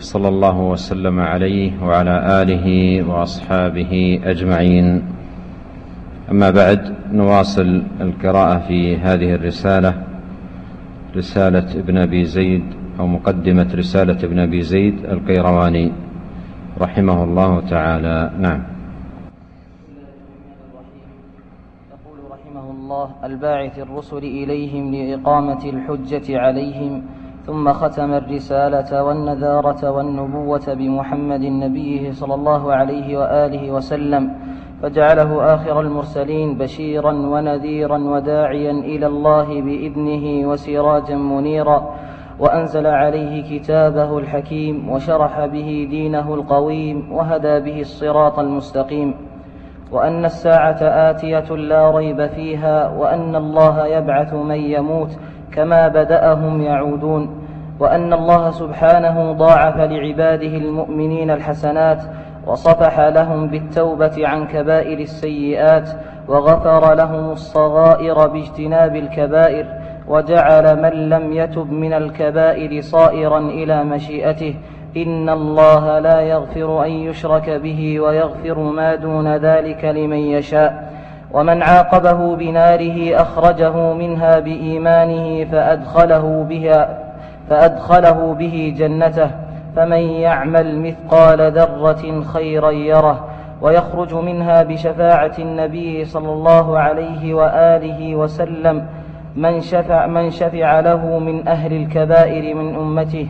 صلى الله وسلم عليه وعلى آله وأصحابه أجمعين. أما بعد نواصل القراءة في هذه الرسالة رسالة ابن أبي زيد أو مقدمة رسالة ابن أبي زيد القيرواني رحمه الله تعالى. نعم. يقول رحمه الله الباعث الرسل إليهم لإقامة الحجة عليهم ثم ختم الرسالة والنذارة والنبوة بمحمد نبيه صلى الله عليه وآله وسلم فجعله آخر المرسلين بشيرا ونذيرا وداعيا إلى الله بإذنه وسراجا منيرا وأنزل عليه كتابه الحكيم وشرح به دينه القويم وهدى به الصراط المستقيم. وأن الساعة آتية لا ريب فيها وأن الله يبعث من يموت كما بدأهم يعودون. وأن الله سبحانه ضاعف لعباده المؤمنين الحسنات وصفح لهم بالتوبة عن كبائر السيئات وغفر لهم الصغائر باجتناب الكبائر وجعل من لم يتب من الكبائر صائرا إلى مشيئته. إن الله لا يغفر أن يشرك به ويغفر ما دون ذلك لمن يشاء. ومن عاقبه بناره أخرجه منها بإيمانه فأدخله بها. فأدخله به جنته فمن يعمل مثقال ذرة خيرا يره ويخرج منها بشفاعة النبي صلى الله عليه وآله وسلم من شفع, من شفع له من أهل الكبائر من أمته.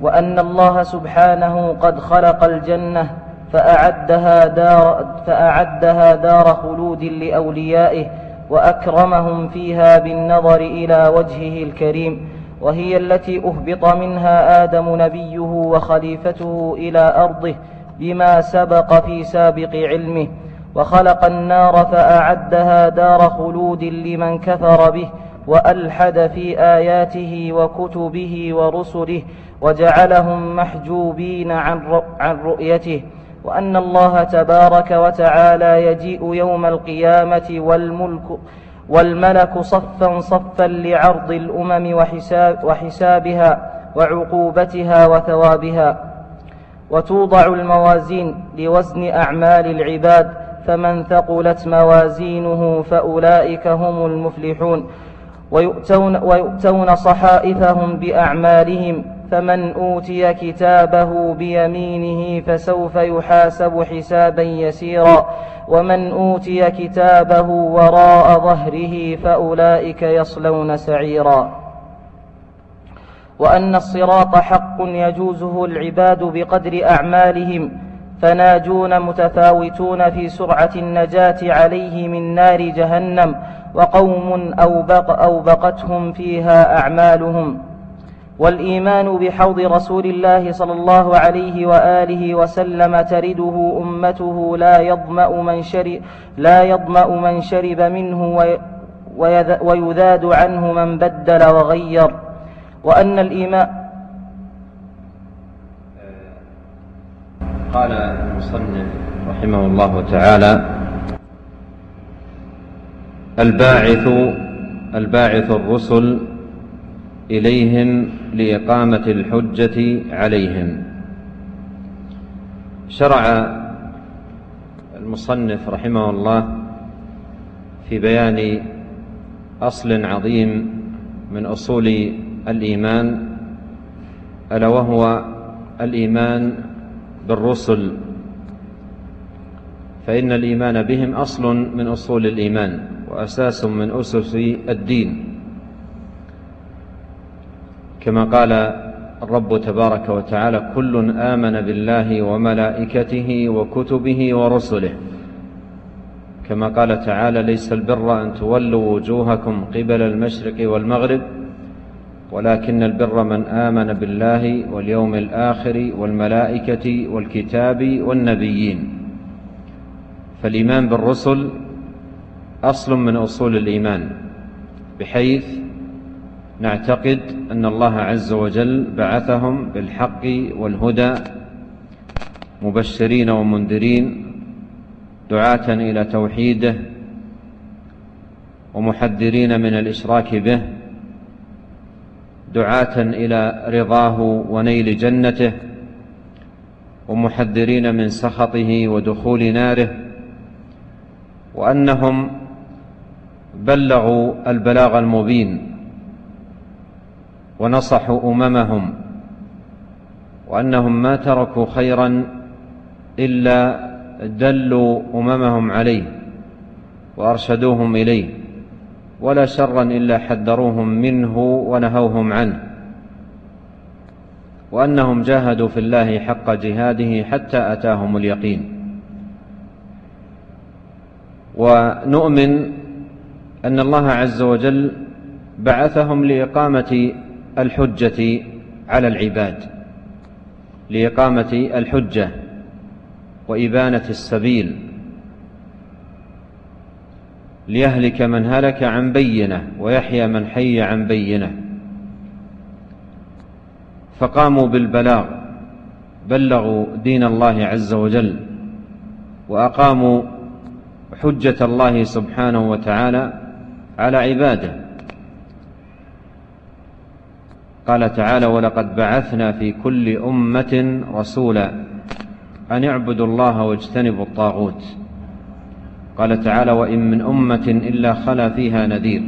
وأن الله سبحانه قد خلق الجنة فأعدها دار, فأعدها دار خلود لأوليائه وأكرمهم فيها بالنظر إلى وجهه الكريم. وهي التي أهبط منها آدم نبيه وخليفته إلى أرضه بما سبق في سابق علمه وخلق النار فأعدها دار خلود لمن كفر به وألحد في آياته وكتبه ورسله وجعلهم محجوبين عن, رؤيته وأن الله تبارك وتعالى يجيء يوم القيامة والملك والملك صفا صفا لعرض الأمم وحساب وحسابها وعقوبتها وثوابها. وتوضع الموازين لوزن أعمال العباد فمن ثقلت موازينه فأولئك هم المفلحون. ويؤتون, ويؤتون صحائفهم بأعمالهم فمن أوتي كتابه بيمينه فسوف يحاسب حسابا يسيرا. ومن أوتي كتابه وراء ظهره فأولئك يصلون سعيرا. وأن الصراط حق يجوزه العباد بقدر أعمالهم فناجون متفاوتون في سرعة النجاة عليه من نار جهنم وقوم أوبق أوبقتهم فيها أعمالهم. والإيمان بحوض رسول الله صلى الله عليه وآله وسلم ترده أمته لا يظمأ من شرب, لا يظمأ من شرب منه ويذاد عنه من بدل وغير. وأن الإيمان قال المصنف رحمه الله تعالى الباعث الباعث الرسل إليهم لإقامة الحجة عليهم. شرع المصنف رحمه الله في بيان أصل عظيم من أصول الإيمان ألا وهو الإيمان بالرسل. فإن الإيمان بهم أصل من أصول الإيمان وأساس من أسس الدين. كما قال الرب تبارك وتعالى كل آمن بالله وملائكته وكتبه ورسله. كما قال تعالى ليس البر أن تولوا وجوهكم قبل المشرق والمغرب ولكن البر من آمن بالله واليوم الآخر والملائكة والكتاب والنبيين. فالإيمان بالرسل أصل من أصول الإيمان بحيث نعتقد أن الله عز وجل بعثهم بالحق والهدى مبشرين ومنذرين دعاة إلى توحيده ومحذرين من الإشراك به دعاة إلى رضاه ونيل جنته ومحذرين من سخطه ودخول ناره وأنهم بلغوا البلاغ المبين. ونصحوا أممهم وأنهم ما تركوا خيرا إلا دلوا أممهم عليه وأرشدوهم إليه ولا شرا إلا حذروهم منه ونهوهم عنه وأنهم جاهدوا في الله حق جهاده حتى أتاهم اليقين ونؤمن أن الله عز وجل بعثهم لإقامة الحجة على العباد لإقامة الحجة وإبانة السبيل. ليهلك من هلك عن بينة ويحيى من حي عن بينة. فقاموا بالبلاغ بلغوا دين الله عز وجل وأقاموا حجة الله سبحانه وتعالى على عباده. قال تعالى ولقد بعثنا في كل أمة رسولا أن اعبدوا الله واجتنبوا الطاغوت. قال تعالى وإن من أمة إلا خلا فيها نذير.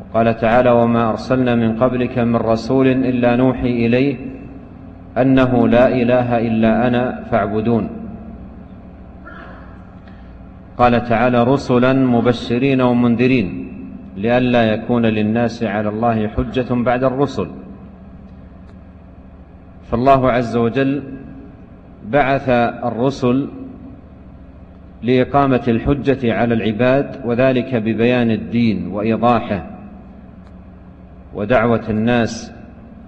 وقال تعالى وما أرسلنا من قبلك من رسول إلا نوحي إليه أنه لا إله إلا أنا فاعبدون. قال تعالى رسلا مبشرين ومنذرين. لئلا يكون للناس على الله حجة بعد الرسل. فالله عز وجل بعث الرسل لإقامة الحجة على العباد وذلك ببيان الدين وإيضاحه ودعوة الناس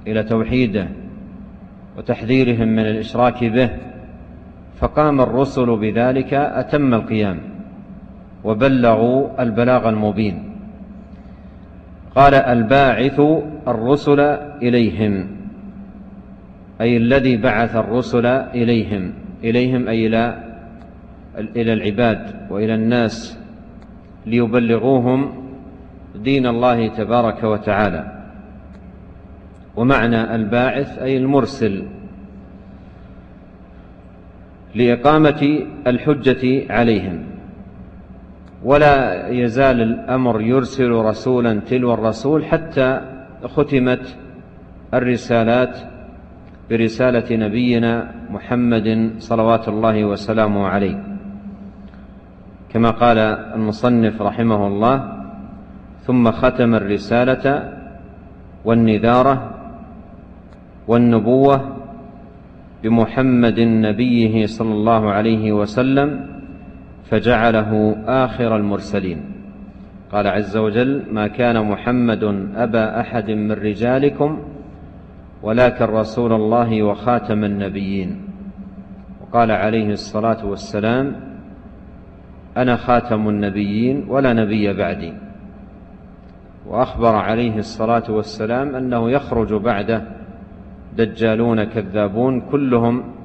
إلى توحيده وتحذيرهم من الإشراك به. فقام الرسل بذلك أتم القيام وبلغوا البلاغ المبين. قال الباعث الرسل إليهم أي الذي بعث الرسل إليهم. إليهم أي إلى إلى العباد وإلى الناس ليبلغوهم دين الله تبارك وتعالى. ومعنى الباعث أي المرسل لإقامة الحجة عليهم. ولا يزال الأمر يرسل رسولا تلو الرسول حتى ختمت الرسالات برسالة نبينا محمد صلوات الله وسلامه عليه. كما قال المصنف رحمه الله ثم ختم الرسالة والنذارة والنبوة بمحمد نبيه صلى الله عليه وسلم فجعله آخر المرسلين. قال عز وجل ما كان محمد أبا أحد من رجالكم ولكن رسول الله وخاتم النبيين. وقال عليه الصلاة والسلام أنا خاتم النبيين ولا نبي بعدي. وأخبر عليه الصلاة والسلام أنه يخرج بعده دجالون كذابون كلهم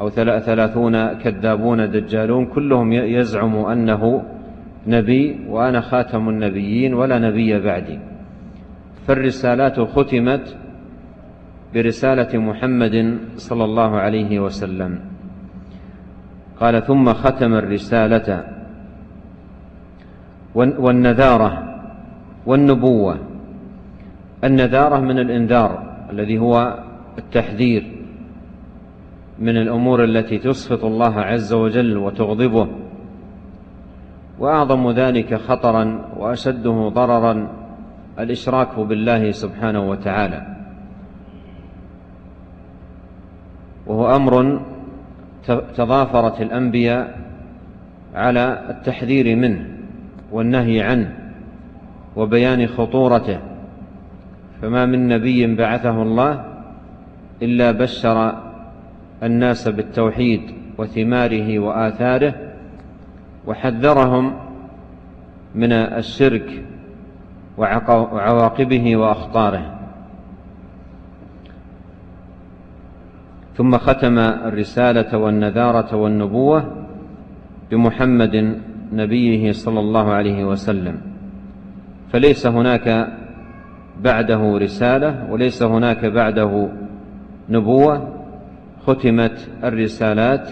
أو ثلاثون كذابون دجالون كلهم يزعم أنه نبي وأنا خاتم النبيين ولا نبي بعدي. فالرسالات ختمت برسالة محمد صلى الله عليه وسلم. قال ثم ختم الرسالة والنذارة والنبوة. النذارة من الإنذار الذي هو التحذير من الأمور التي تسخط الله عز وجل وتغضبه وأعظم ذلك خطرا وأشده ضررا الإشراك بالله سبحانه وتعالى. وهو أمر تضافرت الأنبياء على التحذير منه والنهي عنه وبيان خطورته. فما من نبي بعثه الله إلا بشر الناس بالتوحيد وثماره وآثاره وحذرهم من الشرك وعواقبه وأخطاره. ثم ختم الرسالة والنذارة والنبوة بمحمد نبيه صلى الله عليه وسلم. فليس هناك بعده رسالة وليس هناك بعده نبوة ختمت الرسالات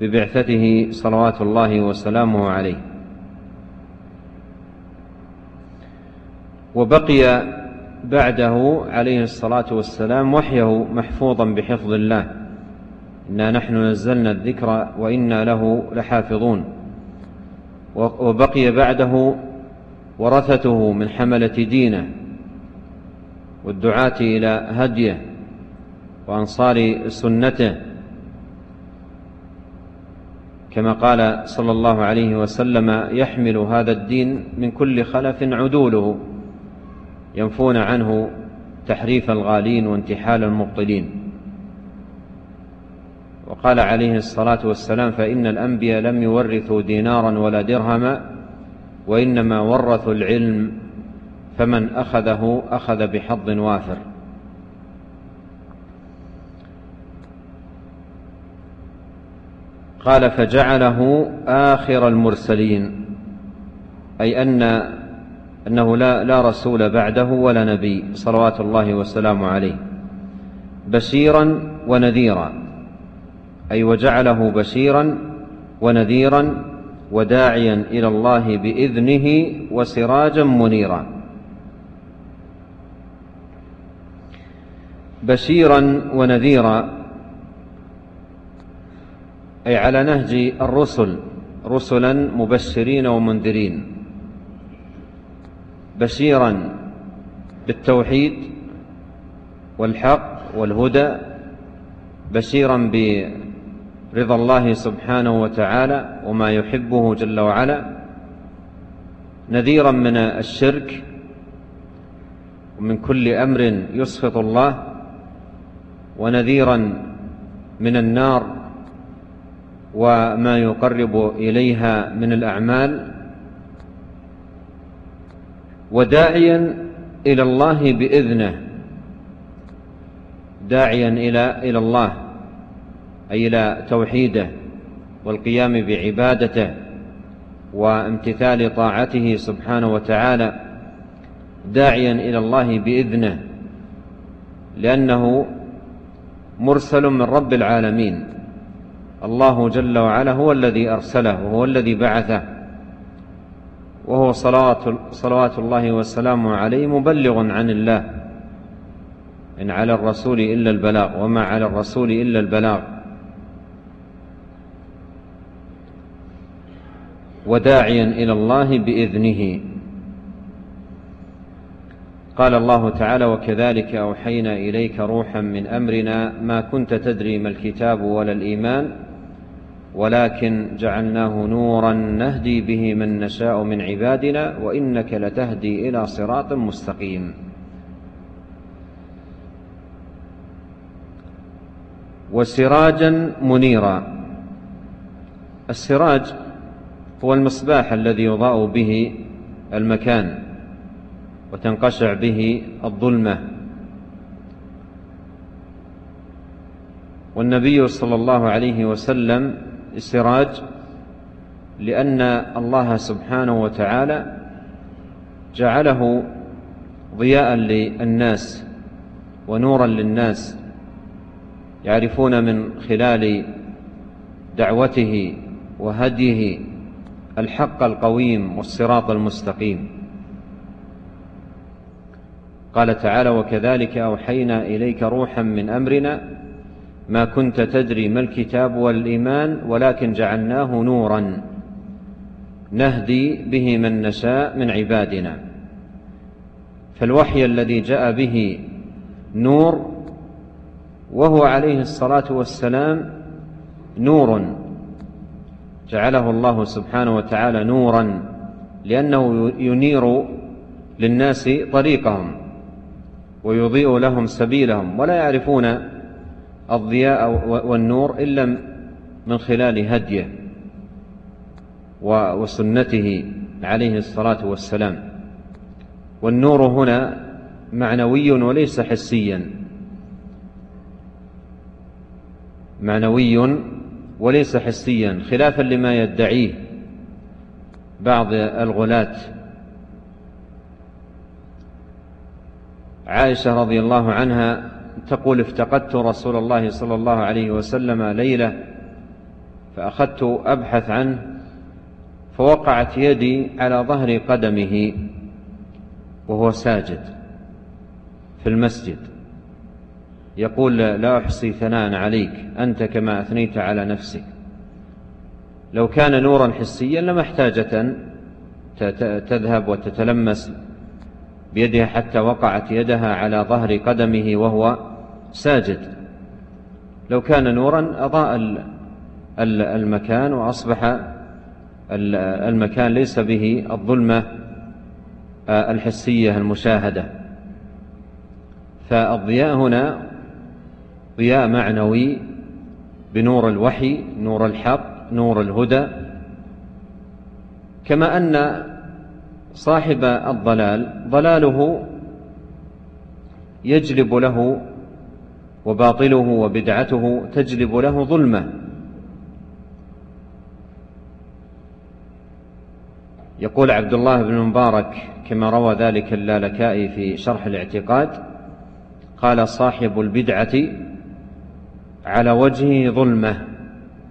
ببعثته صلوات الله وسلامه عليه. وبقي بعده عليه الصلاة والسلام وحيه محفوظا بحفظ الله. إنا نحن نزلنا الذكر وإنا له لحافظون. وبقي بعده ورثته من حملة دينه والدعاة إلى هديه. وأنصار سنته كما قال صلى الله عليه وسلم يحمل هذا الدين من كل خلف عدوله ينفون عنه تحريف الغالين وانتحال المبطلين. وقال عليه الصلاة والسلام فإن الأنبياء لم يورثوا دينارا ولا درهما وإنما ورثوا العلم فمن أخذه أخذ بحظ وافر. قال فجعله آخر المرسلين أي أن أنه لا, لا رسول بعده ولا نبي صلوات الله وسلامه عليه بشيرا ونذيرا أي وجعله بشيرا ونذيرا وداعيا إلى الله بإذنه وسراجا منيرا. بشيرا ونذيرا أي على نهج الرسل رسلا مبشرين ومنذرين. بشيرا بالتوحيد والحق والهدى بشيرا برضا الله سبحانه وتعالى وما يحبه جل وعلا نذيرا من الشرك ومن كل أمر يسخط الله ونذيرا من النار وما يقرب إليها من الأعمال. وداعيا إلى الله بإذنه. داعيا إلى إلى الله أي إلى توحيده والقيام بعبادته وامتثال طاعته سبحانه وتعالى. داعيا إلى الله بإذنه لأنه مرسل من رب العالمين. الله جل وعلا هو الذي أرسله وهو الذي بعثه وهو صلوات, صلوات الله وسلامه عليه مبلغ عن الله. إن على الرسول إلا البلاغ وما على الرسول إلا البلاغ. وداعيا إلى الله بإذنه. قال الله تعالى وكذلك أوحينا إليك روحا من أمرنا ما كنت تدري ما الكتاب ولا الإيمان ولكن جعلناه نورا نهدي به من نشاء من عبادنا وإنك لتهدي إلى صراط مستقيم. وسراجا منيرا. السراج هو المصباح الذي يضاء به المكان وتنقشع به الظلمة. والنبي صلى الله عليه وسلم السراج لأن الله سبحانه وتعالى جعله ضياء للناس ونورا للناس يعرفون من خلال دعوته وهديه الحق القويم والصراط المستقيم. قال تعالى وكذلك أوحينا إليك روحا من أمرنا ما كنت تدري ما الكتاب والإيمان ولكن جعلناه نورا. نهدي به من نشاء من عبادنا. فالوحي الذي جاء به نور وهو عليه الصلاة والسلام نور. جعله الله سبحانه وتعالى نورا لأنه ينير للناس طريقهم ويضيء لهم سبيلهم. ولا يعرفون الضياء والنور إلا من خلال هديه وسنته عليه الصلاة والسلام. والنور هنا معنوي وليس حسيا. معنوي وليس حسيا خلافا لما يدعيه بعض الغلاة. عائشة رضي الله عنها تقول افتقدت رسول الله صلى الله عليه وسلم ليلة فأخذت أبحث عنه فوقعت يدي على ظهر قدمه وهو ساجد في المسجد. يقول لا أحصي ثناء عليك أنت كما أثنيت على نفسك. لو كان نورا حسيا لما احتاجت أن تذهب وتتلمس بيدها حتى وقعت يدها على ظهر قدمه وهو ساجد. لو كان نورا أضاء المكان وأصبح المكان ليس به الظلمة الحسية المشاهدة. فالضياء هنا ضياء معنوي بنور الوحي نور الحق نور الهدى. كما أن صاحب الضلال ضلاله يجلب له وباطله وبدعته تجلب له ظلمة. يقول عبد الله بن مبارك كما روى ذلك اللالكائي في شرح الاعتقاد قال صاحب البدعة على وجهه ظلمة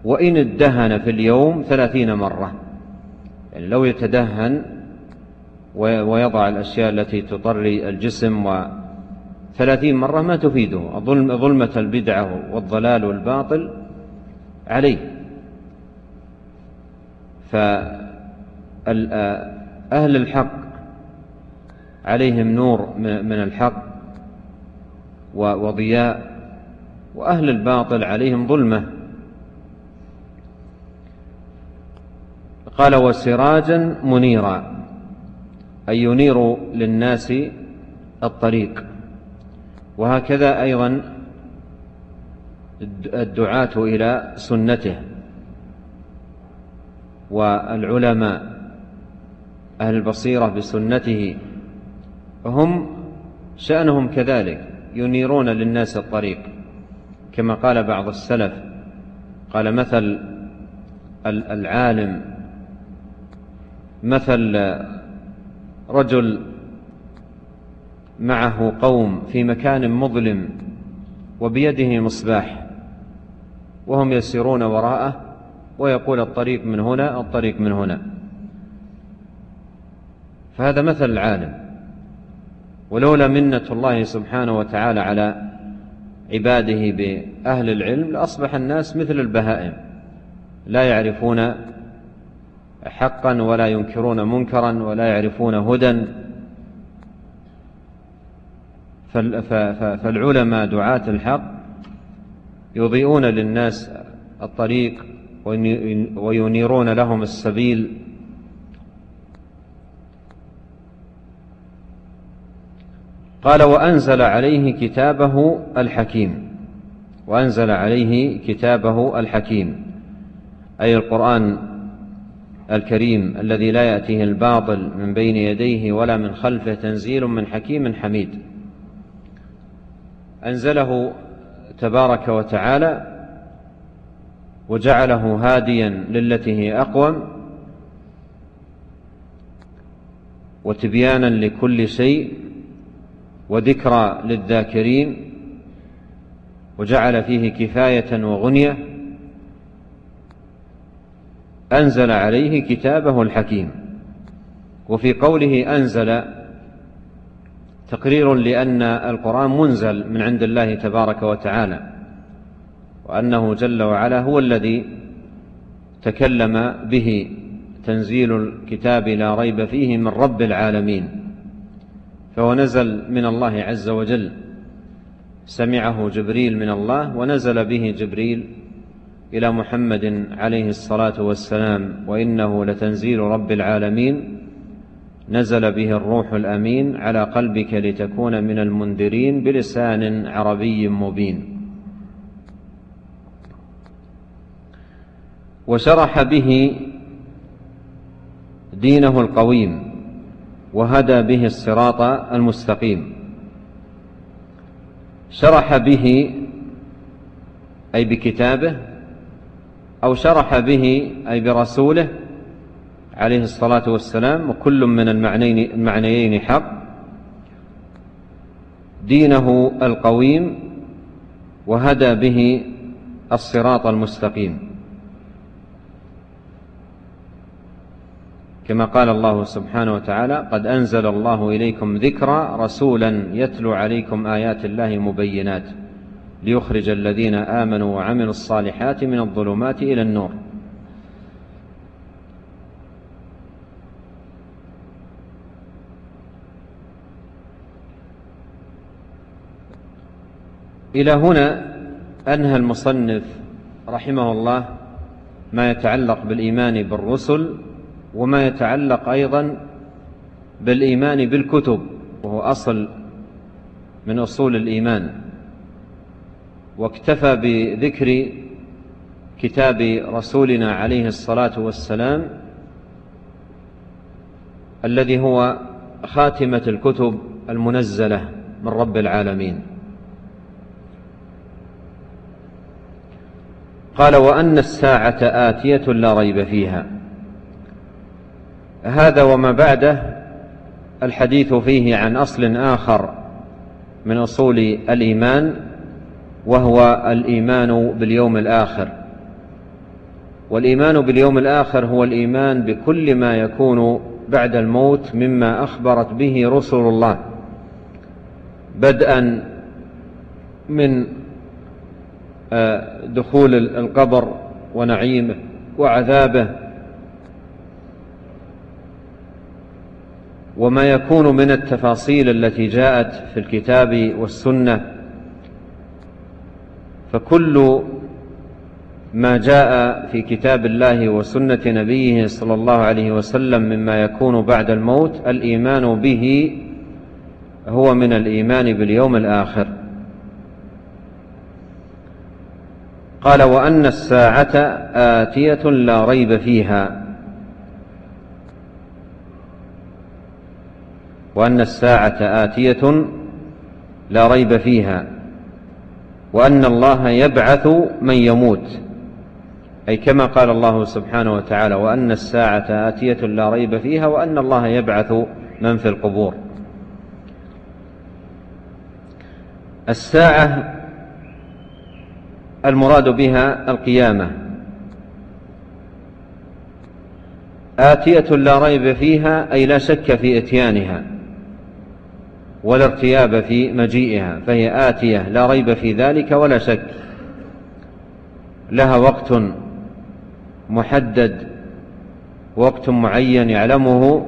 وإن ادهن في اليوم ثلاثين مرة. يعني لو يتدهن ويضع الأشياء التي تطري الجسم وثلاثين مرة ما تفيده. ظلمة البدعة والضلال والباطل عليه. فأهل الحق عليهم نور من الحق وضياء وأهل الباطل عليهم ظلمة. قال وسراجا منيرا أي ينير للناس الطريق. وهكذا أيضا الدعاة إلى سنته. والعلماء أهل البصيرة بسنته هم شأنهم كذلك ينيرون للناس الطريق. كما قال بعض السلف قال مثل العالم مثل رجل معه قوم في مكان مظلم وبيده مصباح وهم يسيرون وراءه ويقول الطريق من هنا الطريق من هنا. فهذا مثل العالم. ولولا منة الله سبحانه وتعالى على عباده بأهل العلم لأصبح الناس مثل البهائم. لا يعرفون حقا ولا ينكرون منكرا ولا يعرفون هدى فالعلماء دعاة الحق يضيئون للناس الطريق وينيرون لهم السبيل. قال وأنزل عليه كتابه الحكيم. وأنزل عليه كتابه الحكيم. أي القرآن الكريم الذي لا يأتيه الباطل من بين يديه ولا من خلفه تنزيل من حكيم حميد. أنزله تبارك وتعالى وجعله هاديا للتي هي أقوم وتبيانا لكل شيء وذكرى للذاكرين وجعل فيه كفاية وغنية أنزل عليه كتابه الحكيم وفي قوله أنزل تقرير لأن القرآن منزل من عند الله تبارك وتعالى وأنه جل وعلا هو الذي تكلم به تنزيل الكتاب لا ريب فيه من رب العالمين فهو نزل من الله عز وجل. سمعه جبريل من الله ونزل به جبريل إلى محمد عليه الصلاة والسلام وإنه لتنزيل رب العالمين نزل به الروح الأمين على قلبك لتكون من المنذرين بلسان عربي مبين. وشرح به دينه القويم وهدى به الصراط المستقيم. شرح به أي بكتابه أو شرح به أي برسوله عليه الصلاة والسلام وكل من المعنيين, المعنيين حق. دينه القويم وهدى به الصراط المستقيم. كما قال الله سبحانه وتعالى قد أنزل الله إليكم ذكرى رسولا يتلو عليكم آيات الله مبينات ليخرج الذين آمنوا وعملوا الصالحات من الظلمات إلى النور. إلى هنا أنهى المصنف رحمه الله ما يتعلق بالإيمان بالرسل وما يتعلق أيضا بالإيمان بالكتب وهو أصل من أصول الإيمان. واكتفى بذكر كتاب رسولنا عليه الصلاة والسلام الذي هو خاتمة الكتب المنزلة من رب العالمين. قال وأن الساعة آتية لا ريب فيها. هذا وما بعده الحديث فيه عن أصل آخر من أصول الإيمان وهو الإيمان باليوم الآخر. والإيمان باليوم الآخر هو الإيمان بكل ما يكون بعد الموت مما أخبرت به رسل الله بدءا من دخول القبر ونعيمه وعذابه. وما يكون من التفاصيل التي جاءت في الكتاب والسنة فكل ما جاء في كتاب الله وسنة نبيه صلى الله عليه وسلم مما يكون بعد الموت الإيمان به هو من الإيمان باليوم الآخر. قال وأن الساعة آتية لا ريب فيها. وأن الساعة آتية لا ريب فيها. وأن الله يبعث من يموت. أي كما قال الله سبحانه وتعالى وأن الساعة آتية لا ريب فيها وأن الله يبعث من في القبور. الساعة المراد بها القيامة. آتية لا ريب فيها أي لا شك في إتيانها ولا ارتياب في مجيئها فهي آتية لا ريب في ذلك ولا شك. لها وقت محدد وقت معين يعلمه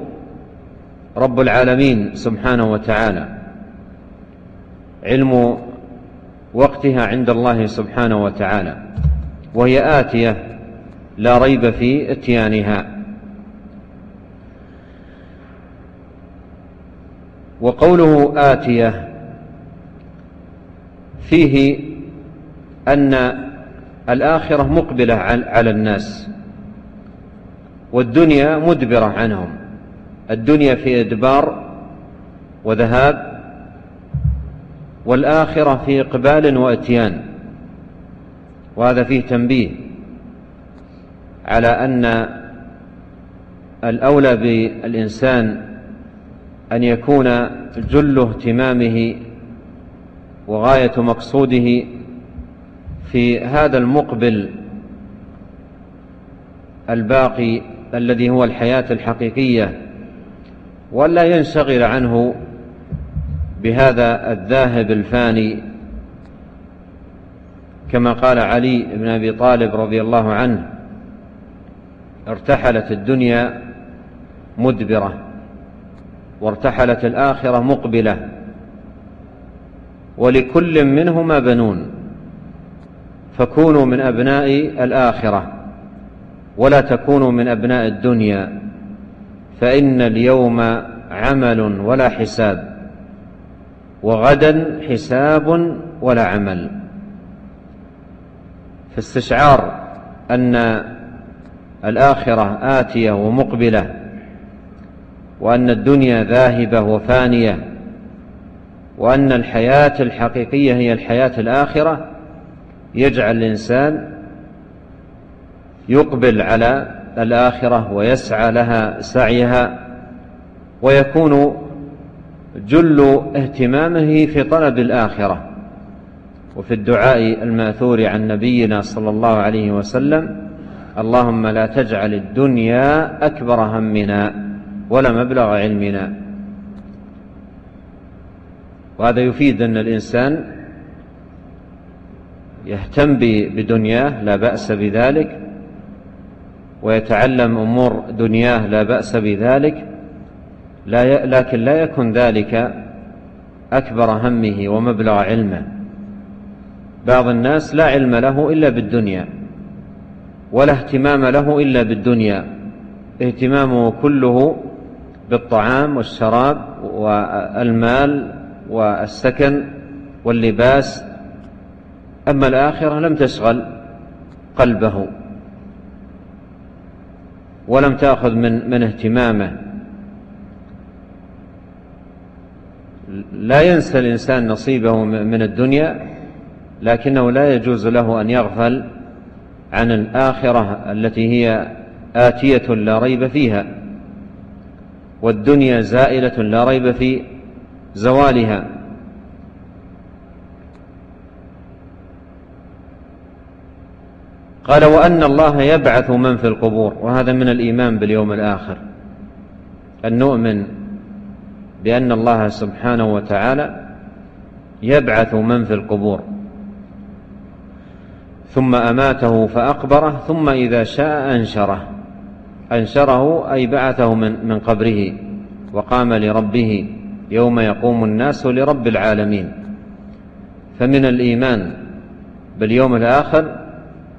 رب العالمين سبحانه وتعالى. علم وقتها عند الله سبحانه وتعالى وهي آتية لا ريب في اتيانها. وقوله آتية فيه أن الآخرة مقبلة على الناس والدنيا مدبرة عنهم. الدنيا في إدبار وذهاب والآخرة في إقبال وإتيان. وهذا فيه تنبيه على أن الأولى بالإنسان أن يكون جل اهتمامه وغاية مقصوده في هذا المقبل الباقي الذي هو الحياة الحقيقية ولا ينشغل عنه بهذا الذاهب الفاني كما قال علي بن أبي طالب رضي الله عنه ارتحلت الدنيا مدبرة وارتحلت الآخرة مقبلة ولكل منهما بنون فكونوا من أبناء الآخرة ولا تكونوا من أبناء الدنيا فإن اليوم عمل ولا حساب. وغدا حساب ولا عمل. فاستشعار أن الآخرة آتية ومقبلة وأن الدنيا ذاهبة وفانية وأن الحياة الحقيقية هي الحياة الآخرة يجعل الإنسان يقبل على الآخرة ويسعى لها سعيها ويكون جل اهتمامه في طلب الآخرة وفي الدعاء المأثور عن نبينا صلى الله عليه وسلم اللهم لا تجعل الدنيا أكبر همنا ولا مبلغ علمنا. وهذا يفيد أن الإنسان يهتم بدنياه لا بأس بذلك ويتعلم أمور دنياه لا بأس بذلك. لا لكن لا يكن ذلك أكبر همه ومبلغ علمه. بعض الناس لا علم له إلا بالدنيا ولا اهتمام له إلا بالدنيا. اهتمامه كله بالطعام والشراب والمال والسكن واللباس. أما الآخرة لم تشغل قلبه ولم تأخذ من, من اهتمامه. لا ينسى الإنسان نصيبه من الدنيا لكنه لا يجوز له أن يغفل عن الآخرة التي هي آتية لا ريب فيها والدنيا زائلة لا ريب في زوالها. قال وأن الله يبعث من في القبور وهذا من الإيمان باليوم الآخر أن نؤمن بأن الله سبحانه وتعالى يبعث من في القبور. ثم أماته فأقبره ثم إذا شاء أنشره. أنشره أي بعثه من, من قبره وقام لربه يوم يقوم الناس لرب العالمين. فمن الإيمان باليوم الآخر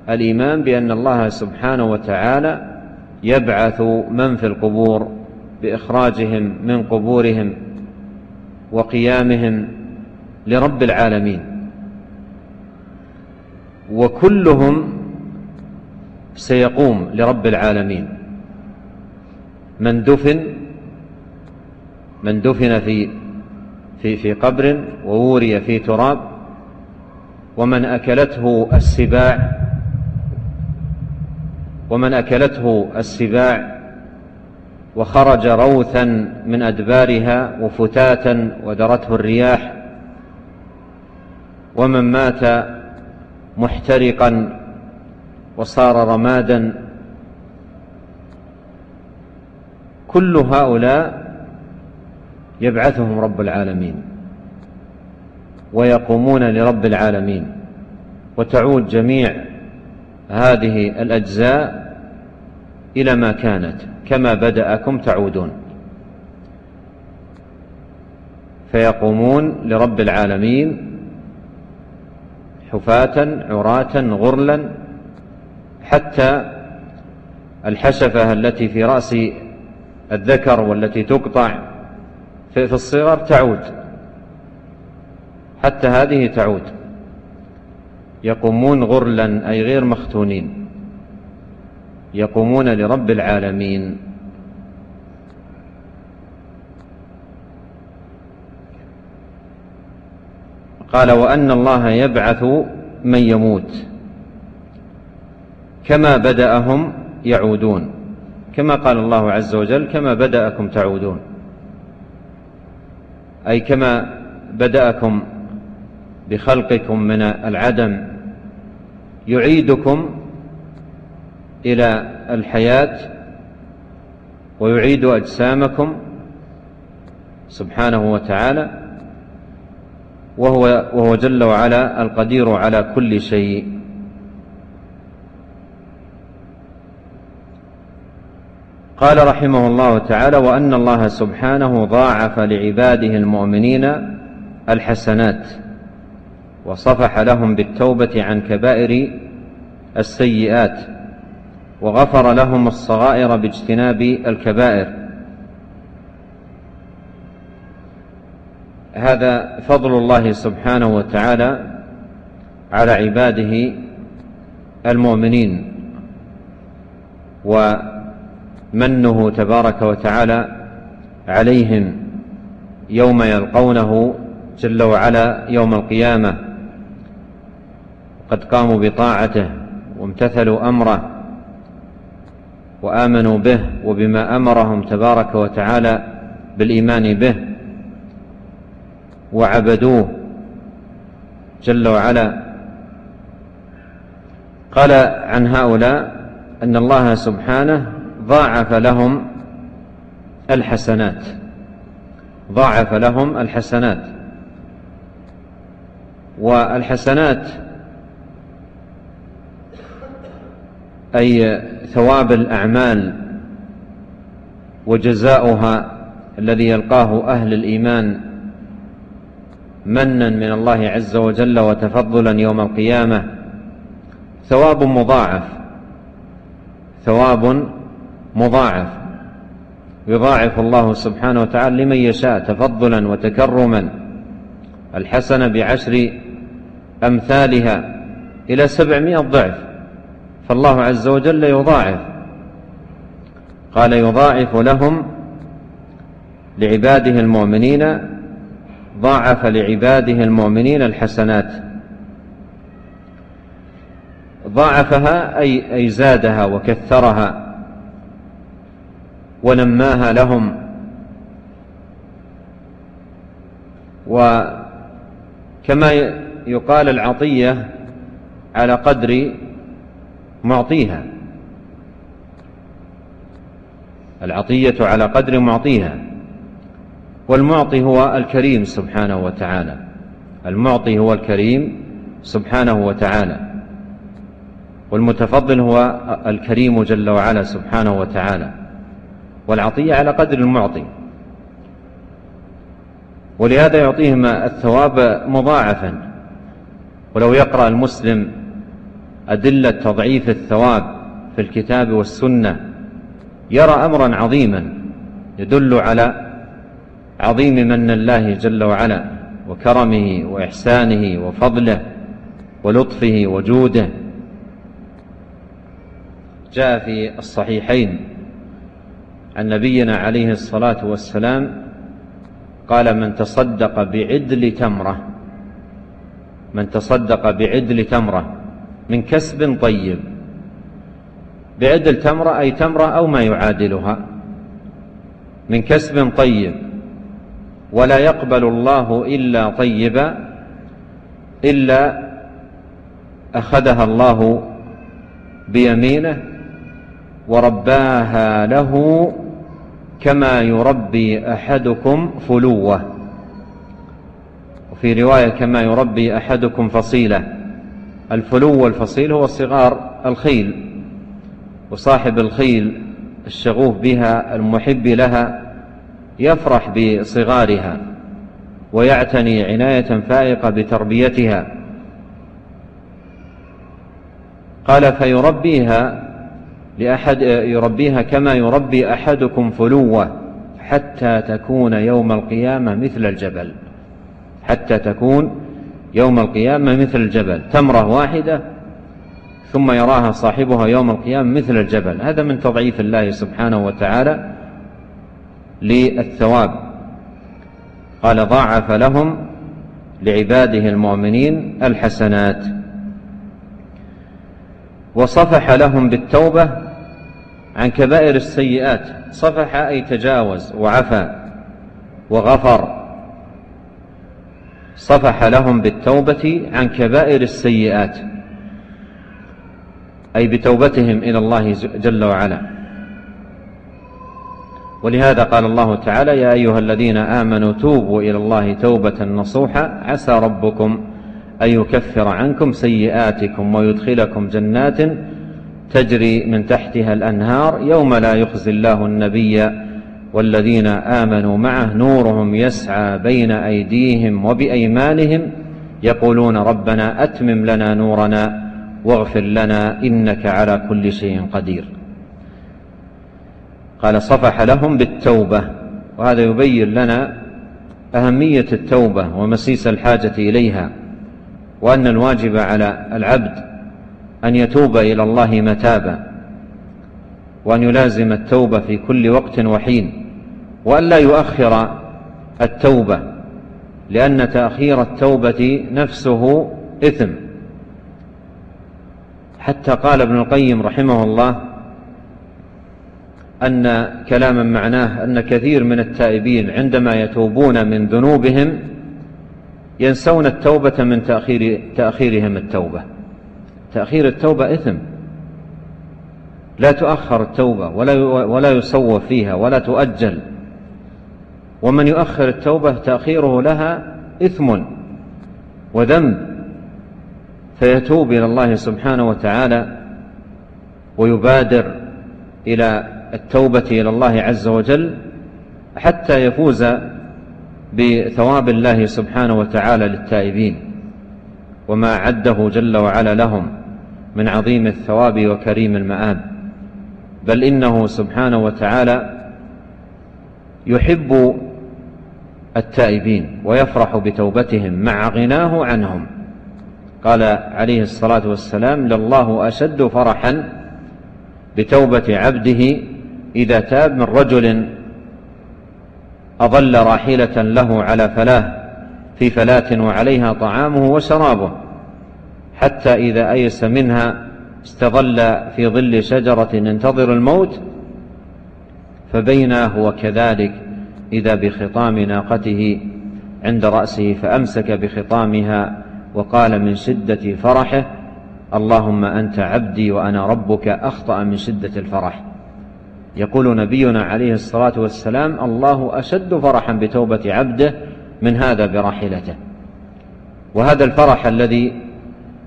الإيمان بأن الله سبحانه وتعالى يبعث من في القبور. بإخراجهم من قبورهم وقيامهم لرب العالمين. وكلهم سيقوم لرب العالمين. من دفن من دفن في في في قبر ووري في تراب ومن أكلته السباع ومن أكلته السباع وخرج روثا من أدبارها وفتاتا ودرته الرياح ومن مات محترقا وصار رمادا. كل هؤلاء يبعثهم رب العالمين ويقومون لرب العالمين وتعود جميع هذه الأجزاء إلى ما كانت. كما بدأكم تعودون. فيقومون لرب العالمين حفاة عراة غرلا حتى الحشفة التي في رأس الذكر والتي تقطع في الصغر تعود. حتى هذه تعود. يقومون غرلا أي غير مختونين. يقومون لرب العالمين. قال وأن الله يبعث من يموت. كما بدأهم يعودون. كما قال الله عز وجل كما بدأكم تعودون. أي كما بدأكم بخلقكم من العدم يعيدكم إلى الحياة ويعيد أجسامكم سبحانه وتعالى وهو, وهو جل وعلا القدير على كل شيء. قال رحمه الله تعالى وأن الله سبحانه ضاعف لعباده المؤمنين الحسنات وصفح لهم بالتوبة عن كبائر السيئات. وغفر لهم الصغائر باجتناب الكبائر. هذا فضل الله سبحانه وتعالى على عباده المؤمنين ومنه تبارك وتعالى عليهم يوم يلقونه جل وعلا يوم القيامة. قد قاموا بطاعته وامتثلوا أمره. وآمنوا به وبما أمرهم تبارك وتعالى بالإيمان به وعبدوه جل وعلا. قال عن هؤلاء أن الله سبحانه ضاعف لهم الحسنات. ضاعف لهم الحسنات. والحسنات أي ثواب الأعمال وجزاؤها الذي يلقاه أهل الإيمان منا من الله عز وجل وتفضلا يوم القيامة ثواب مضاعف ثواب مضاعف يضاعف الله سبحانه وتعالى لمن يشاء تفضلا وتكرما الحسنة بعشر أمثالها إلى سبعمائة ضعف. فالله عز وجل يضاعف. قال يضاعف لهم لعباده المؤمنين ضاعف لعباده المؤمنين الحسنات. ضاعفها أي, أي زادها وكثرها ونماها لهم. وكما يقال العطية على قدر معطيها. العطية على قدر معطيها. والمعطي هو الكريم سبحانه وتعالى. المعطي هو الكريم سبحانه وتعالى. والمتفضل هو الكريم جل وعلا سبحانه وتعالى. والعطية على قدر المعطي. ولهذا يعطيهم الثواب مضاعفا. ولو يقرأ المسلم أدلة تضعيف الثواب في الكتاب والسنة. يرى أمرا عظيما يدل على عظيم من الله جل وعلا وكرمه وإحسانه وفضله ولطفه وجوده. جاء في الصحيحين عن نبينا عليه الصلاة والسلام قال من تصدق بعدل تمرة من تصدق بعدل تمرة من كسب طيب. بعدل تمرة أي تمرة أو ما يعادلها. من كسب طيب. ولا يقبل الله إلا طيبا. إلا أخذها الله بيمينه. ورباها له كما يربي أحدكم فلوة. وفي رواية كما يربي أحدكم فصيلة. الفلو والفصيل هو صغار الخيل وصاحب الخيل الشغوف بها المحب لها يفرح بصغارها ويعتني عناية فائقة بتربيتها. قال فيربيها لأحد يربيها كما يربي أحدكم فلوة حتى تكون يوم القيامة مثل الجبل حتى تكون يوم القيامة مثل الجبل تمرة واحدة ثم يراها صاحبها يوم القيامة مثل الجبل. هذا من تضعيف الله سبحانه وتعالى للثواب. قال ضاعف لهم لعباده المؤمنين الحسنات. وصفح لهم بالتوبة عن كبائر السيئات. صفح أي تجاوز وعفى وغفر. صفح لهم بالتوبة عن كبائر السيئات أي بتوبتهم إلى الله جل وعلا. ولهذا قال الله تعالى يا أيها الذين آمنوا توبوا إلى الله توبة نصوحا عسى ربكم أن يكفر عنكم سيئاتكم ويدخلكم جنات تجري من تحتها الأنهار يوم لا يخزي الله النبي والذين آمنوا معه نورهم يسعى بين أيديهم وبأيمانهم يقولون ربنا أتمم لنا نورنا واغفر لنا إنك على كل شيء قدير. قال صفح لهم بالتوبة وهذا يبين لنا أهمية التوبة ومسيس الحاجة إليها وأن الواجب على العبد أن يتوب إلى الله متابا وأن يلازم التوبة في كل وقت وحين. وأن لا يؤخر التوبة لأن تأخير التوبة نفسه إثم. حتى قال ابن القيم رحمه الله أن كلاما معناه أن كثير من التائبين عندما يتوبون من ذنوبهم ينسون التوبة من تأخير تأخيرهم التوبة. تأخير التوبة إثم. لا تؤخر التوبة ولا ولا يسوى فيها ولا تؤجل. ومن يؤخر التوبة تأخيره لها إثم وذنب فيتوب إلى الله سبحانه وتعالى ويبادر إلى التوبة إلى الله عز وجل حتى يفوز بثواب الله سبحانه وتعالى للتائبين. وما عده جل وعلا لهم من عظيم الثواب وكريم المآب. بل إنه سبحانه وتعالى يحب التائبين ويفرح بتوبتهم مع غناه عنهم. قال عليه الصلاة والسلام لله أشد فرحا بتوبة عبده إذا تاب من رجل أظل راحلة له على فلاه في فلاة وعليها طعامه وشرابه حتى إذا أيس منها استظل في ظل شجرة ينتظر الموت فبينا هو كذلك إذا بخطام ناقته عند رأسه فأمسك بخطامها وقال من شدة فرحه اللهم أنت عبدي وأنا ربك أخطأ من شدة الفرح. يقول نبينا عليه الصلاة والسلام الله أشد فرحا بتوبة عبده من هذا براحلته. وهذا الفرح الذي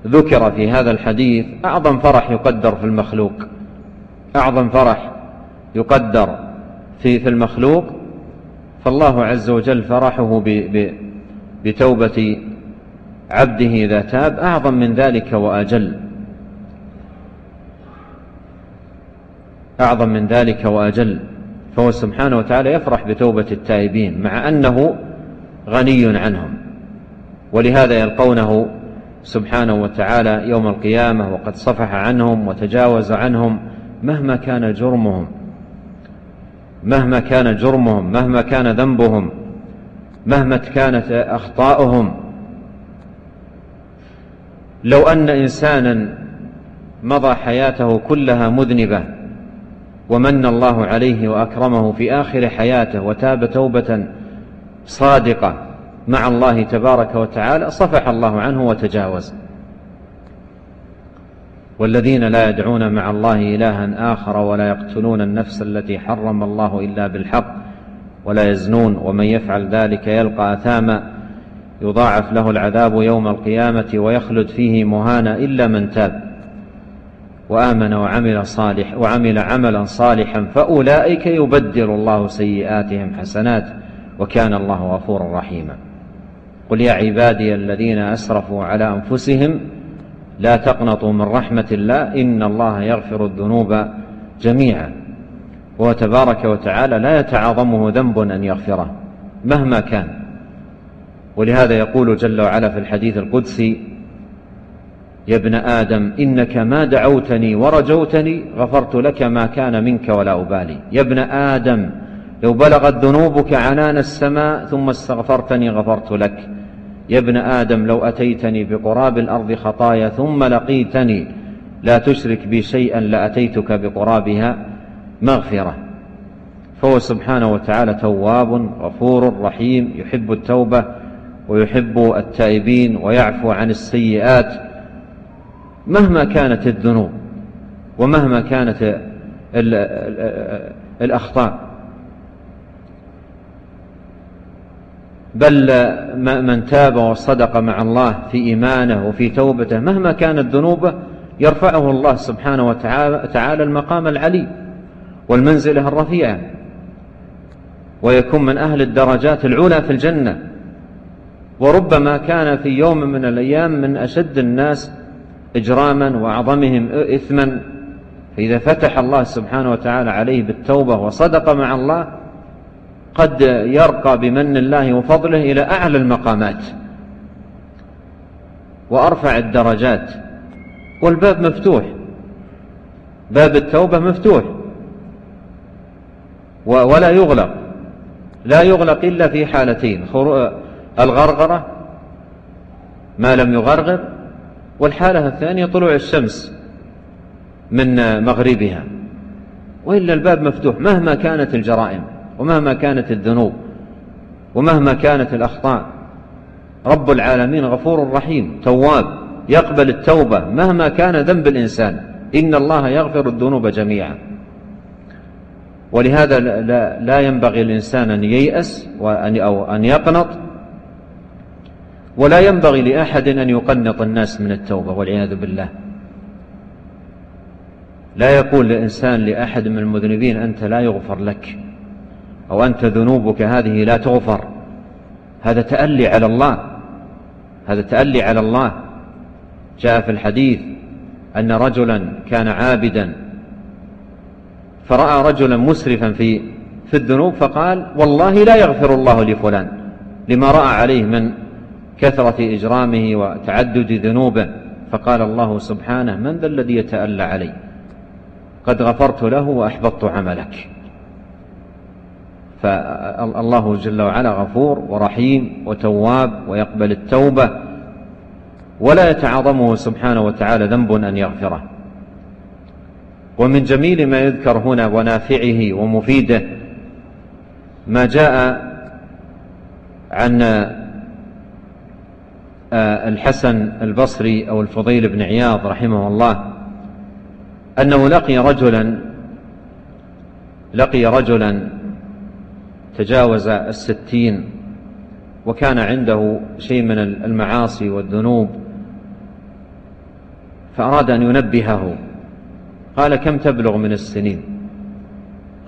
ذكر في هذا الحديث أعظم فرح يقدر في المخلوق. أعظم فرح يقدر في في المخلوق فالله عز وجل فرحه بتوبة عبده إذا تاب أعظم من ذلك وأجل. أعظم من ذلك وأجل. فهو سبحانه وتعالى يفرح بتوبة التائبين مع أنه غني عنهم. ولهذا يلقونه سبحانه وتعالى يوم القيامة وقد صفح عنهم وتجاوز عنهم مهما كان جرمهم. مهما كان جرمهم مهما كان ذنبهم مهما كانت أخطاؤهم. لو أن إنسانا مضى حياته كلها مذنبة ومن الله عليه وأكرمه في آخر حياته وتاب توبة صادقة مع الله تبارك وتعالى صفح الله عنه وتجاوز. والذين لا يدعون مع الله إلها آخر ولا يقتلون النفس التي حرم الله إلا بالحق ولا يزنون ومن يفعل ذلك يلقى أثاما يضاعف له العذاب يوم القيامة ويخلد فيه مهانا إلا من تاب وآمن وعمل صالح وعمل عملا صالحا فأولئك يبدل الله سيئاتهم حسنات وكان الله غفورا رحيما. قل يا عبادي الذين أسرفوا على أنفسهم لا تقنطوا من رحمة الله. إن الله يغفر الذنوب جميعا. وهو تبارك وتعالى لا يتعاظمه ذنب أن يغفره مهما كان. ولهذا يقول جل وعلا في الحديث القدسي يا ابن آدم إنك ما دعوتني ورجوتني غفرت لك ما كان منك ولا أبالي. يا ابن آدم لو بلغت ذنوبك عنان السماء ثم استغفرتني غفرت لك. يا ابن آدم لو أتيتني بقراب الأرض خطايا ثم لقيتني لا تشرك بي شيئا لأتيتك بقرابها مغفرة. فهو سبحانه وتعالى تواب غفور رحيم يحب التوبة ويحب التائبين ويعفو عن السيئات مهما كانت الذنوب ومهما كانت الأخطاء. بل من تاب وصدق مع الله في إيمانه وفي توبته مهما كانت ذنوبه يرفعه الله سبحانه وتعالى المقام العلي والمنزلة الرفيعة. ويكون من أهل الدرجات العلى في الجنة. وربما كان في يوم من الأيام من أشد الناس إجراما وأعظمهم إثما. فإذا فتح الله سبحانه وتعالى عليه بالتوبة وصدق مع الله قد يرقى بمن الله وفضله إلى أعلى المقامات وأرفع الدرجات والباب مفتوح باب التوبة مفتوح ولا يغلق لا يغلق إلا في حالتين الغرغرة ما لم يغرغر والحالة الثانية طلوع الشمس من مغربها وإلا الباب مفتوح مهما كانت الجرائم. ومهما كانت الذنوب ومهما كانت الأخطاء رب العالمين غفور رحيم تواب يقبل التوبة مهما كان ذنب الإنسان. إن الله يغفر الذنوب جميعا. ولهذا لا ينبغي الإنسان أن ييأس أو أن يقنط ولا ينبغي لأحد أن يقنط الناس من التوبة والعياذ بالله. لا يقول الإنسان لأحد من المذنبين أنت لا يغفر لك. أو أنت ذنوبك هذه لا تغفر. هذا تألي على الله. هذا تألي على الله. جاء في الحديث أن رجلا كان عابدا. فرأى رجلا مسرفا في في الذنوب فقال والله لا يغفر الله لفلان لما رأى عليه من كثرة إجرامه وتعدد ذنوبه فقال الله سبحانه من ذا الذي يتألى علي؟ قد غفرت له وأحبطت عملك. فالله جل وعلا غفور ورحيم وتواب ويقبل التوبة ولا يتعاظمه سبحانه وتعالى ذنب أن يغفره. ومن جميل ما يذكر هنا ونافعه ومفيده ما جاء عن آه، الحسن البصري أو الفضيل بن عياض رحمه الله أنه لقي رجلا لقي رجلا تجاوز الستين وكان عنده شيء من المعاصي والذنوب فأراد أن ينبهه. قال كم تبلغ من السنين؟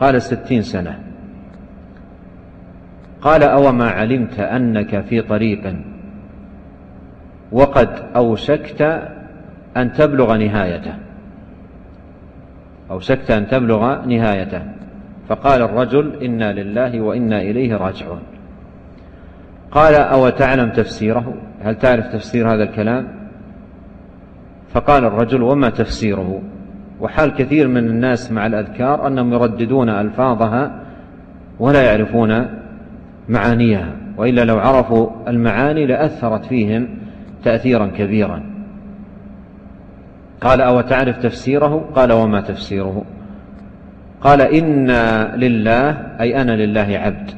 قال ستين سنة. قال أوما علمت أنك في طريق وقد أوشكت أن تبلغ نهايته. أوشكت أن تبلغ نهايته. فقال الرجل إنا لله وإنا إليه راجعون. قال أو تعلم تفسيره؟ هل تعرف تفسير هذا الكلام؟ فقال الرجل وما تفسيره؟ وحال كثير من الناس مع الأذكار أنهم يرددون ألفاظها ولا يعرفون معانيها وإلا لو عرفوا المعاني لأثرت فيهم تأثيرا كبيرا. قال أو تعرف تفسيره؟ قال وما تفسيره. قال إنا لله أي أنا لله عبد.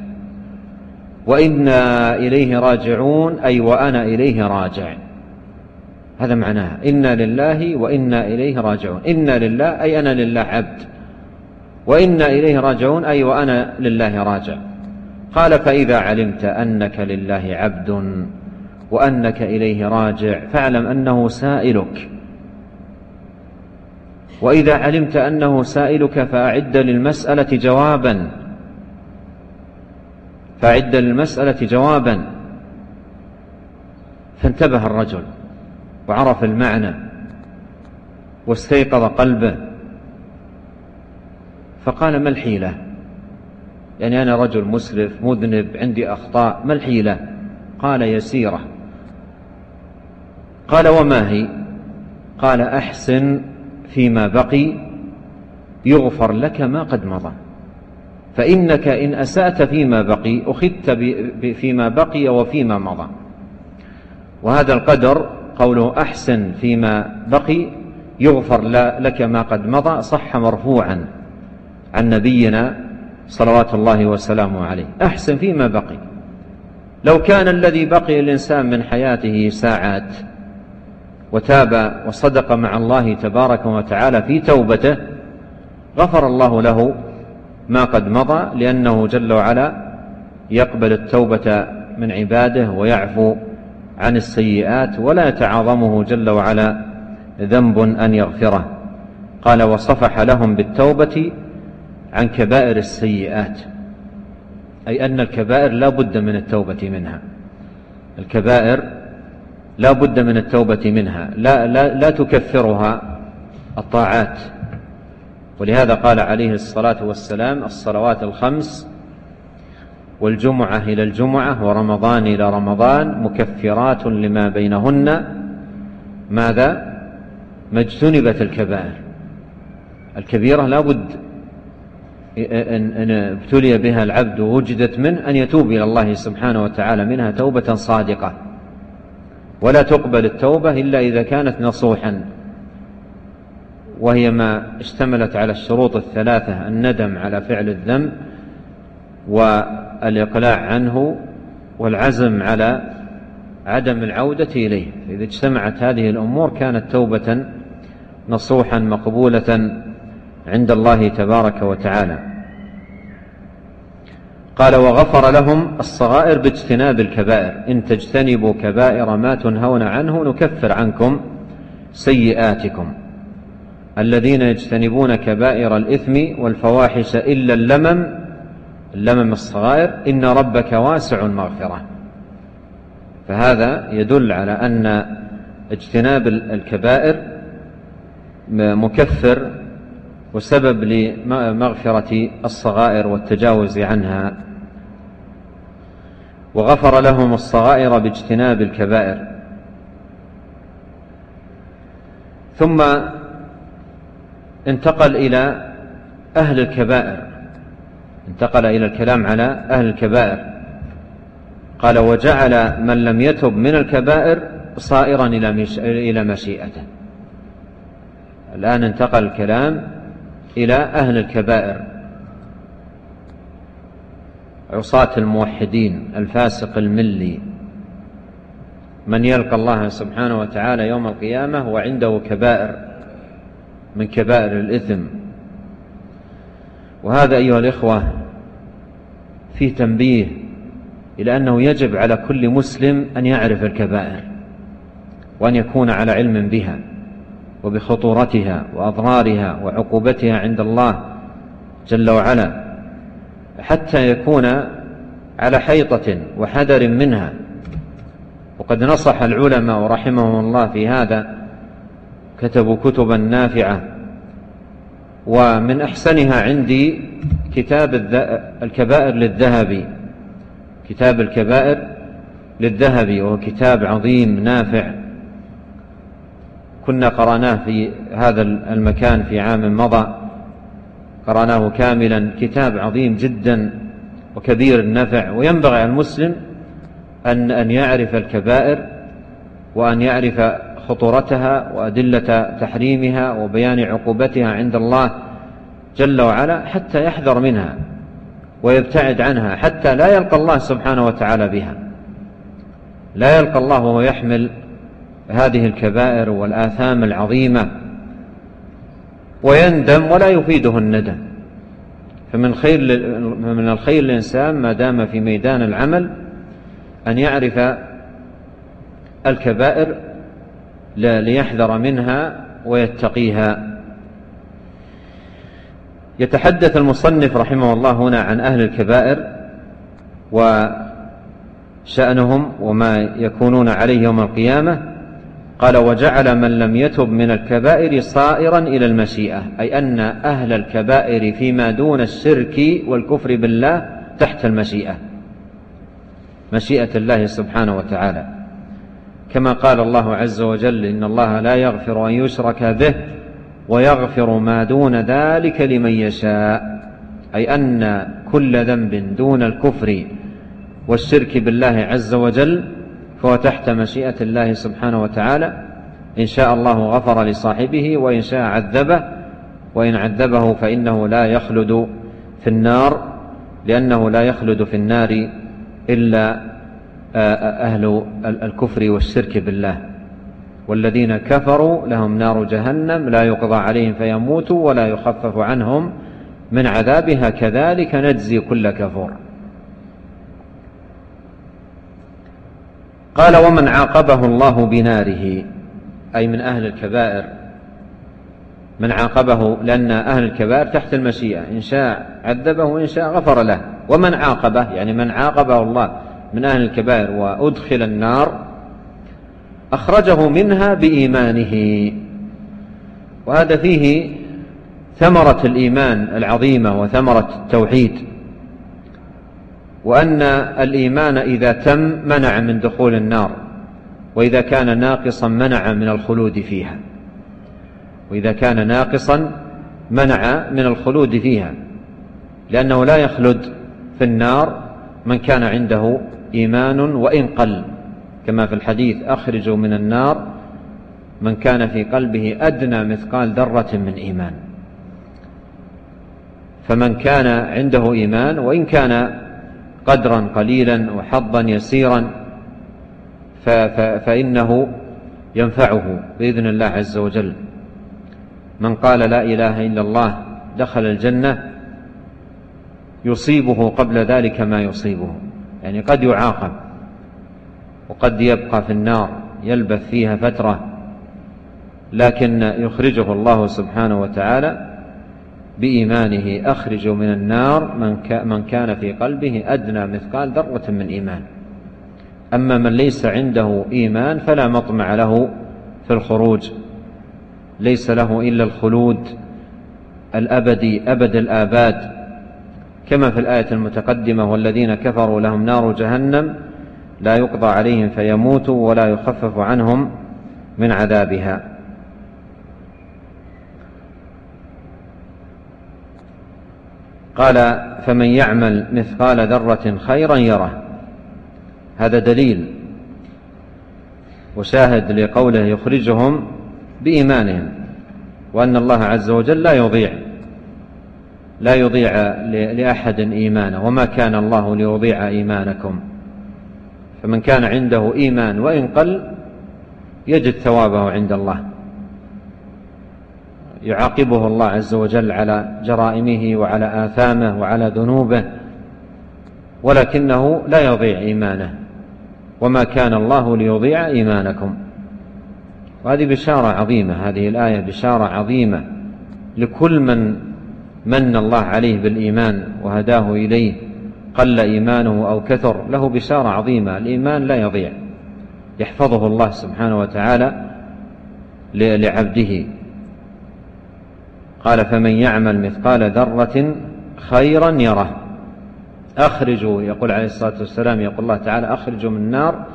وإنا إليه راجعون أي وأنا إليه راجع. هذا معناها. إنا لله وإنا إليه راجعون. إنا لله أي أنا لله عبد. وإنا إليه راجعون أي وأنا لله راجع. قال فإذا علمت أنك لله عبد وأنك إليه راجع فاعلم أنه سائلك. وإذا علمت أنه سائلك فأعد للمسألة جوابا. فأعد للمسألة جوابا. فانتبه الرجل وعرف المعنى واستيقظ قلبه. فقال ما الحيلة؟ يعني أنا رجل مسرف مذنب عندي أخطاء ما الحيلة؟ قال يسيرة قال وما هي؟ قال أحسن فيما بقي يغفر لك ما قد مضى. فإنك إن أسأت فيما بقي أخذت فيما بقي وفيما مضى. وهذا القدر قوله أحسن فيما بقي يغفر لك ما قد مضى صح مرفوعا عن نبينا صلوات الله وسلامه عليه. أحسن فيما بقي. لو كان الذي بقي الإنسان من حياته ساعات وتاب وصدق مع الله تبارك وتعالى في توبته غفر الله له ما قد مضى لأنه جل وعلا يقبل التوبة من عباده ويعفو عن السيئات ولا يتعاظمه جل وعلا ذنب أن يغفره. قال وصفح لهم بالتوبة عن كبائر السيئات أي أن الكبائر لا بد من التوبة منها. الكبائر لا بد من التوبة منها. لا, لا, لا تكفرها الطاعات. ولهذا قال عليه الصلاة والسلام الصلوات الخمس والجمعة إلى الجمعة ورمضان إلى رمضان مكفرات لما بينهن. ماذا؟ ما اجتنبت الكبائر. الكبيرة لا بد إن ابتلي بها العبد ووجدت منه أن يتوب إلى الله سبحانه وتعالى منها توبة صادقة. ولا تقبل التوبة إلا إذا كانت نصوحا. وهي ما اشتملت على الشروط الثلاثة الندم على فعل الذنب والإقلاع عنه والعزم على عدم العودة إليه. إذا اجتمعت هذه الأمور كانت توبة نصوحا مقبولة عند الله تبارك وتعالى. قال وغفر لهم الصغائر باجتناب الكبائر. إن تجتنبوا كبائر ما تنهون عنه نكفر عنكم سيئاتكم. الذين يجتنبون كبائر الإثم والفواحش إلا اللمم اللمم الصغائر إن ربك واسع المغفرة فهذا يدل على أن اجتناب الكبائر مكفر وسبب لمغفرة الصغائر والتجاوز عنها. وغفر لهم الصغائر باجتناب الكبائر. ثم انتقل إلى أهل الكبائر. انتقل إلى الكلام على أهل الكبائر. قال وجعل من لم يتب من الكبائر صائرا إلى مشيئته. الآن انتقل الكلام إلى أهل الكبائر. عصاة الموحدين الفاسق الملي. من يلقى الله سبحانه وتعالى يوم القيامة وعنده كبائر من كبائر الإثم. وهذا أيها الإخوة فيه تنبيه إلى أنه يجب على كل مسلم أن يعرف الكبائر وأن يكون على علم بها. وبخطورتها وأضرارها وعقوبتها عند الله جل وعلا حتى يكون على حيطة وحذر منها. وقد نصح العلماء رحمهم الله في هذا كتبوا كتبا نافعة. ومن أحسنها عندي كتاب الكبائر للذهبي كتاب الكبائر للذهبي وهو كتاب عظيم نافع. كنا قرأناه في هذا المكان في عام مضى. قرأناه كاملا كتاب عظيم جدا وكبير النفع. وينبغي المسلم أن, أن يعرف الكبائر وأن يعرف خطورتها وأدلة تحريمها وبيان عقوبتها عند الله جل وعلا حتى يحذر منها ويبتعد عنها حتى لا يلقى الله سبحانه وتعالى بها. لا يلقى الله وهو يحمل هذه الكبائر والآثام العظيمة ويندم ولا يفيده الندم. فمن خير من الخير الإنسان ما دام في ميدان العمل أن يعرف الكبائر ليحذر منها ويتقيها. يتحدث المصنف رحمه الله هنا عن أهل الكبائر وشأنهم وما يكونون عليه يوم القيامة. قال وجعل من لم يتب من الكبائر صائرا إلى المشيئة أي أن أهل الكبائر فيما دون الشرك والكفر بالله تحت المشيئة مشيئة الله سبحانه وتعالى. كما قال الله عز وجل إن الله لا يغفر أن يشرك به ويغفر ما دون ذلك لمن يشاء أي أن كل ذنب دون الكفر والشرك بالله عز وجل فهو تحت مشيئة الله سبحانه وتعالى. إن شاء الله غفر لصاحبه وإن شاء عذبه. وإن عذبه فإنه لا يخلد في النار لأنه لا يخلد في النار إلا أهل الكفر والشرك بالله. والذين كفروا لهم نار جهنم لا يقضى عليهم فيموتوا ولا يخفف عنهم من عذابها. كذلك نجزي كل كفور. قال ومن عاقبه الله بناره أي من أهل الكبائر. من عاقبه لأن أهل الكبائر تحت المشيئة إن شاء عذبه وإن شاء غفر له. ومن عاقبه يعني من عاقبه الله من أهل الكبائر وأدخل النار أخرجه منها بإيمانه. وهذا فيه ثمرة الإيمان العظيمة وثمرة التوحيد. وأن الإيمان إذا تم منع من دخول النار وإذا كان ناقصا منع من الخلود فيها. وإذا كان ناقصا منع من الخلود فيها لأنه لا يخلد في النار من كان عنده إيمان وإن قل. كما في الحديث أخرجوا من النار من كان في قلبه أدنى مثقال ذرة من إيمان. فمن كان عنده إيمان وإن كان قدرا قليلا وحظا يسيرا فإنه ينفعه بإذن الله عز وجل. من قال لا إله إلا الله دخل الجنة يصيبه قبل ذلك ما يصيبه يعني قد يعاقب وقد يبقى في النار يلبث فيها فترة لكن يخرجه الله سبحانه وتعالى بإيمانه أخرج من النار من كان في قلبه أدنى مثقال ذرة من إيمان. أما من ليس عنده إيمان فلا مطمع له في الخروج. ليس له إلا الخلود الأبدي أبد الآباد. كما في الآية المتقدمة والذين كفروا لهم نار جهنم لا يقضى عليهم فيموتوا ولا يخفف عنهم من عذابها. قال فمن يعمل مثقال ذرة خيرا يره. هذا دليل وشاهد لقوله يخرجهم بإيمانهم وأن الله عز وجل لا يضيع لا يضيع لأحد إيمانه. وما كان الله ليضيع إيمانكم. فمن كان عنده إيمان وإن قل يجد ثوابه عند الله. يعاقبه الله عز وجل على جرائمه وعلى آثامه وعلى ذنوبه ولكنه لا يضيع إيمانه. وما كان الله ليضيع إيمانكم. وهذه بشارة عظيمة هذه الآية بشارة عظيمة لكل من من الله عليه بالإيمان وهداه إليه قل إيمانه أو كثر له بشارة عظيمة. الإيمان لا يضيع. يحفظه الله سبحانه وتعالى لعبده. قال فمن يعمل مثقال ذرة خيرا يره. أخرجوا يقول عليه الصلاة والسلام يقول الله تعالى أخرجوا من النار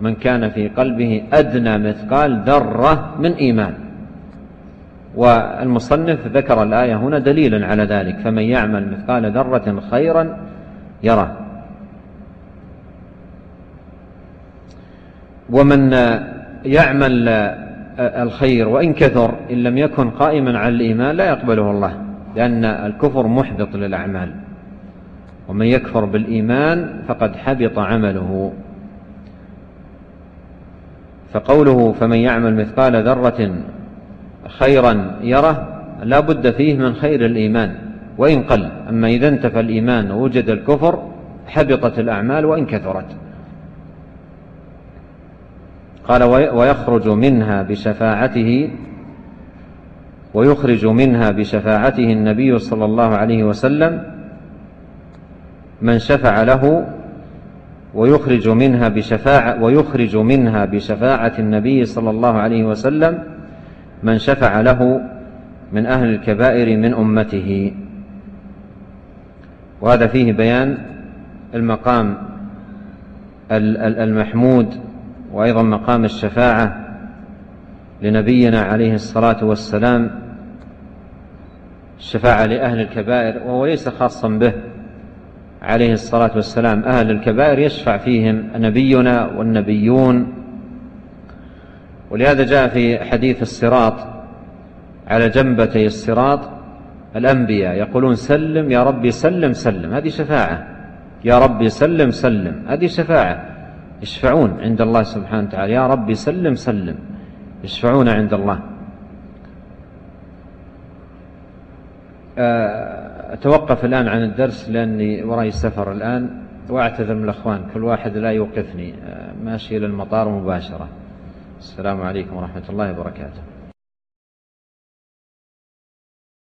من كان في قلبه أدنى مثقال ذرة من إيمان. والمصنف ذكر الآية هنا دليلا على ذلك فمن يعمل مثقال ذرة خيرا يره. ومن يعمل الخير وإن كثر إن لم يكن قائما على الإيمان لا يقبله الله لأن الكفر محبط للأعمال. ومن يكفر بالإيمان فقد حبط عمله. فقوله فمن يعمل مثقال ذرة خيرا يره لا بد فيه من خير الإيمان. وإن قل أما إذا انتفى الإيمان ووجد الكفر حبطت الأعمال وإن كثرت. قال ويخرج منها بشفاعته ويخرج منها بشفاعته النبي صلى الله عليه وسلم من شفع له ويخرج منها بشفاعة ويخرج منها بشفاعة النبي صلى الله عليه وسلم من شفع له من أهل الكبائر من أمته. وهذا فيه بيان المقام المحمود وأيضا مقام الشفاعة لنبينا عليه الصلاة والسلام الشفاعة لأهل الكبائر وهو ليس خاصا به. عليه الصلاة والسلام أهل الكبائر يشفع فيهم نبينا والنبيون. ولهذا جاء في حديث الصراط على جنبتي الصراط الأنبياء يقولون سلم يا ربي سلم سلم هذه شفاعة. يا ربي سلم سلم هذه شفاعة. يشفعون عند الله سبحانه وتعالى. يا ربي سلم سلم. يشفعون عند الله. أتوقف الآن عن الدرس لأني وراي سفر الآن وأعتذر من الأخوان كل واحد لا يوقفني. ماشي إلى المطار مباشرة. السلام عليكم ورحمة الله وبركاته.